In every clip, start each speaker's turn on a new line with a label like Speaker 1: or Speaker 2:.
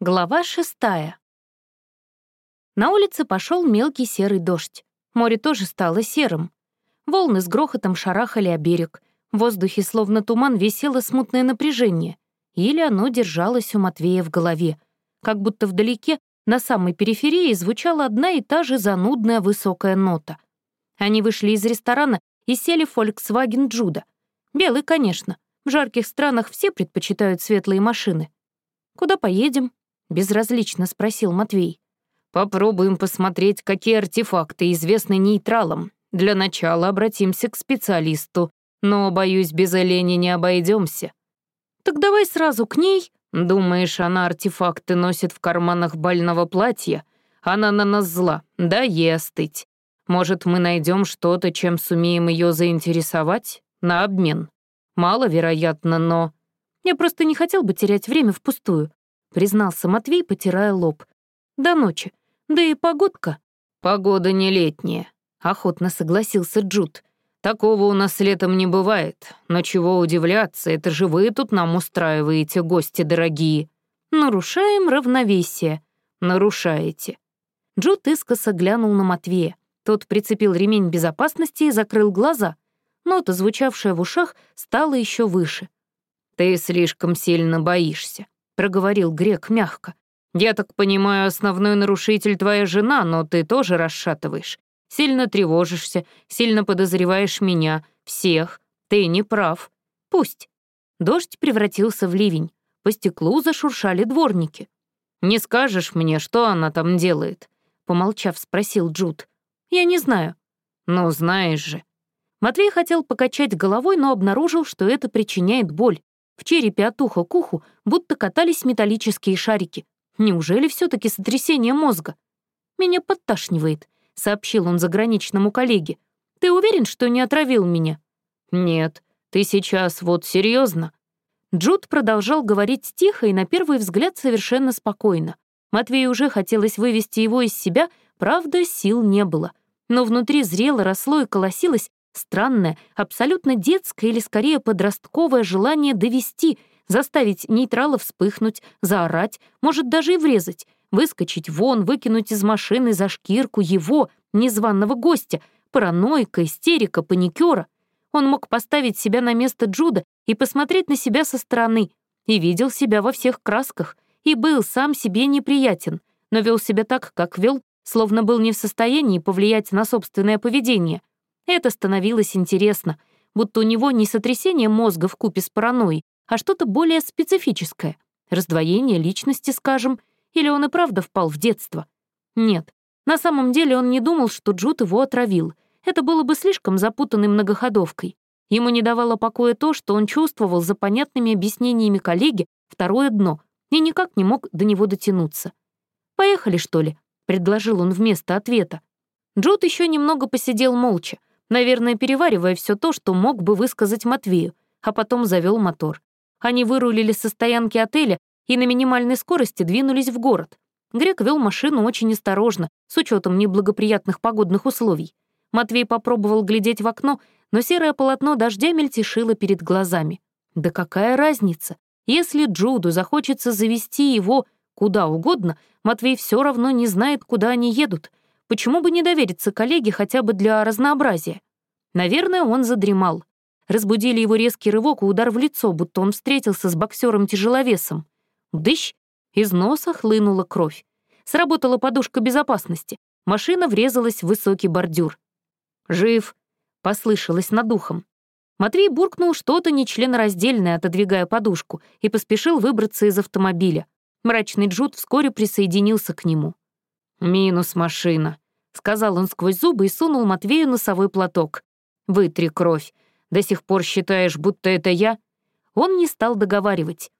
Speaker 1: Глава шестая. На улице пошел мелкий серый дождь. Море тоже стало серым. Волны с грохотом шарахали о берег. В воздухе, словно туман, висело смутное напряжение. Или оно держалось у Матвея в голове. Как будто вдалеке, на самой периферии, звучала одна и та же занудная высокая нота. Они вышли из ресторана и сели в Volkswagen Джуда. Белый, конечно. В жарких странах все предпочитают светлые машины. «Куда поедем?» — безразлично спросил Матвей.
Speaker 2: «Попробуем посмотреть, какие артефакты известны нейтралам. Для начала обратимся к специалисту, но, боюсь, без Олени не обойдемся.
Speaker 1: «Так давай сразу к ней».
Speaker 2: «Думаешь, она артефакты носит в карманах бального платья? Она на нас зла, да ей остыть. Может, мы найдем что-то, чем сумеем ее заинтересовать? На обмен? Маловероятно, но...»
Speaker 1: «Я просто не хотел бы терять время впустую. — признался Матвей, потирая лоб. «До ночи. Да и погодка».
Speaker 2: «Погода не летняя», — охотно согласился Джуд. «Такого у нас летом не бывает. Но чего удивляться, это же вы тут нам устраиваете, гости дорогие».
Speaker 1: «Нарушаем равновесие».
Speaker 2: «Нарушаете».
Speaker 1: Джуд искоса глянул на Матвея. Тот прицепил ремень безопасности и закрыл глаза. Нота, звучавшая в ушах, стала еще выше.
Speaker 2: «Ты слишком сильно боишься», проговорил Грек мягко. «Я так понимаю, основной нарушитель твоя жена, но ты тоже расшатываешь. Сильно тревожишься, сильно подозреваешь меня, всех. Ты не прав. Пусть».
Speaker 1: Дождь превратился в ливень. По стеклу зашуршали дворники.
Speaker 2: «Не скажешь мне, что она там делает?» Помолчав, спросил Джуд.
Speaker 1: «Я не знаю».
Speaker 2: «Ну, знаешь же».
Speaker 1: Матвей хотел покачать головой, но обнаружил, что это причиняет боль. В черепе от уха к уху будто катались металлические шарики. Неужели все таки сотрясение мозга? «Меня подташнивает», — сообщил он заграничному коллеге. «Ты уверен, что не отравил меня?»
Speaker 2: «Нет, ты сейчас вот серьезно?
Speaker 1: Джуд продолжал говорить тихо и на первый взгляд совершенно спокойно. Матвею уже хотелось вывести его из себя, правда, сил не было. Но внутри зрело, росло и колосилось Странное, абсолютно детское или скорее подростковое желание довести, заставить нейтрала вспыхнуть, заорать, может даже и врезать, выскочить вон, выкинуть из машины за шкирку его, незваного гостя, параноика, истерика, паникера. Он мог поставить себя на место Джуда и посмотреть на себя со стороны, и видел себя во всех красках, и был сам себе неприятен, но вел себя так, как вел, словно был не в состоянии повлиять на собственное поведение. Это становилось интересно, будто у него не сотрясение мозга в купе с паранойей, а что-то более специфическое. Раздвоение личности, скажем, или он и правда впал в детство. Нет, на самом деле он не думал, что Джуд его отравил. Это было бы слишком запутанной многоходовкой. Ему не давало покоя то, что он чувствовал за понятными объяснениями коллеги второе дно и никак не мог до него дотянуться. «Поехали, что ли?» — предложил он вместо ответа. Джуд еще немного посидел молча, наверное, переваривая все то, что мог бы высказать Матвею, а потом завел мотор. Они вырулили со стоянки отеля и на минимальной скорости двинулись в город. Грек вел машину очень осторожно, с учетом неблагоприятных погодных условий. Матвей попробовал глядеть в окно, но серое полотно дождя мельтешило перед глазами. Да какая разница? Если Джуду захочется завести его куда угодно, Матвей все равно не знает, куда они едут. Почему бы не довериться коллеге хотя бы для разнообразия? Наверное, он задремал. Разбудили его резкий рывок и удар в лицо, будто он встретился с боксером-тяжеловесом. Дыщ! Из носа хлынула кровь. Сработала подушка безопасности. Машина врезалась в высокий бордюр. «Жив!» — послышалось над ухом. Матвей буркнул что-то нечленораздельное, отодвигая подушку, и поспешил выбраться из автомобиля. Мрачный Джуд вскоре присоединился к нему. «Минус машина», — сказал он сквозь зубы и сунул Матвею носовой платок. «Вытри кровь. До сих пор считаешь, будто это я?» Он не стал договаривать.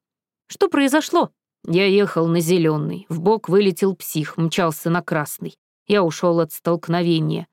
Speaker 1: «Что произошло?» Я ехал на зеленый, в бок вылетел псих, мчался на красный. Я ушел от столкновения.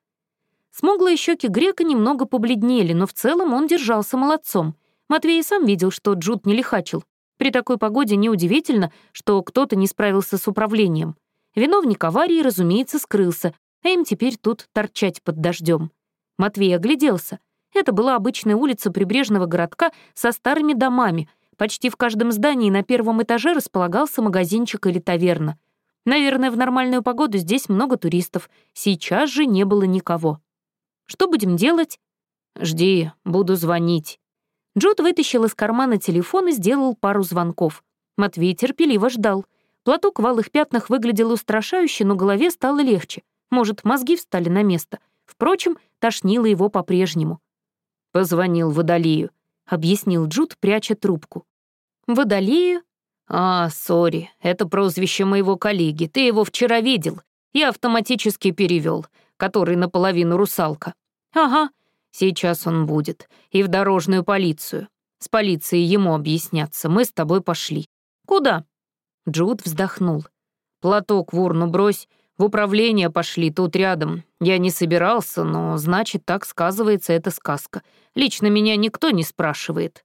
Speaker 1: Смуглые щеки грека немного побледнели, но в целом он держался молодцом. Матвей сам видел, что Джуд не лихачил. При такой погоде неудивительно, что кто-то не справился с управлением. Виновник аварии, разумеется, скрылся, а им теперь тут торчать под дождем. Матвей огляделся. Это была обычная улица прибрежного городка со старыми домами. Почти в каждом здании на первом этаже располагался магазинчик или таверна. Наверное, в нормальную погоду здесь много туристов. Сейчас же не было никого. Что будем делать?
Speaker 2: Жди, буду звонить.
Speaker 1: Джуд вытащил из кармана телефон и сделал пару звонков. Матвей терпеливо ждал. Платок в алых пятнах выглядел устрашающе, но голове стало легче. Может, мозги встали на место. Впрочем, тошнило его по-прежнему.
Speaker 2: «Позвонил Водолею», — объяснил Джуд, пряча трубку.
Speaker 1: «Водолею?»
Speaker 2: «А, сори, это прозвище моего коллеги. Ты его вчера видел. Я автоматически перевел, который наполовину русалка».
Speaker 1: «Ага».
Speaker 2: «Сейчас он будет. И в дорожную полицию. С полицией ему объясняться. Мы с тобой пошли».
Speaker 1: «Куда?»
Speaker 2: Джуд вздохнул. «Платок в урну брось. В управление пошли, тут рядом. Я не собирался, но, значит, так сказывается эта сказка. Лично меня никто не спрашивает».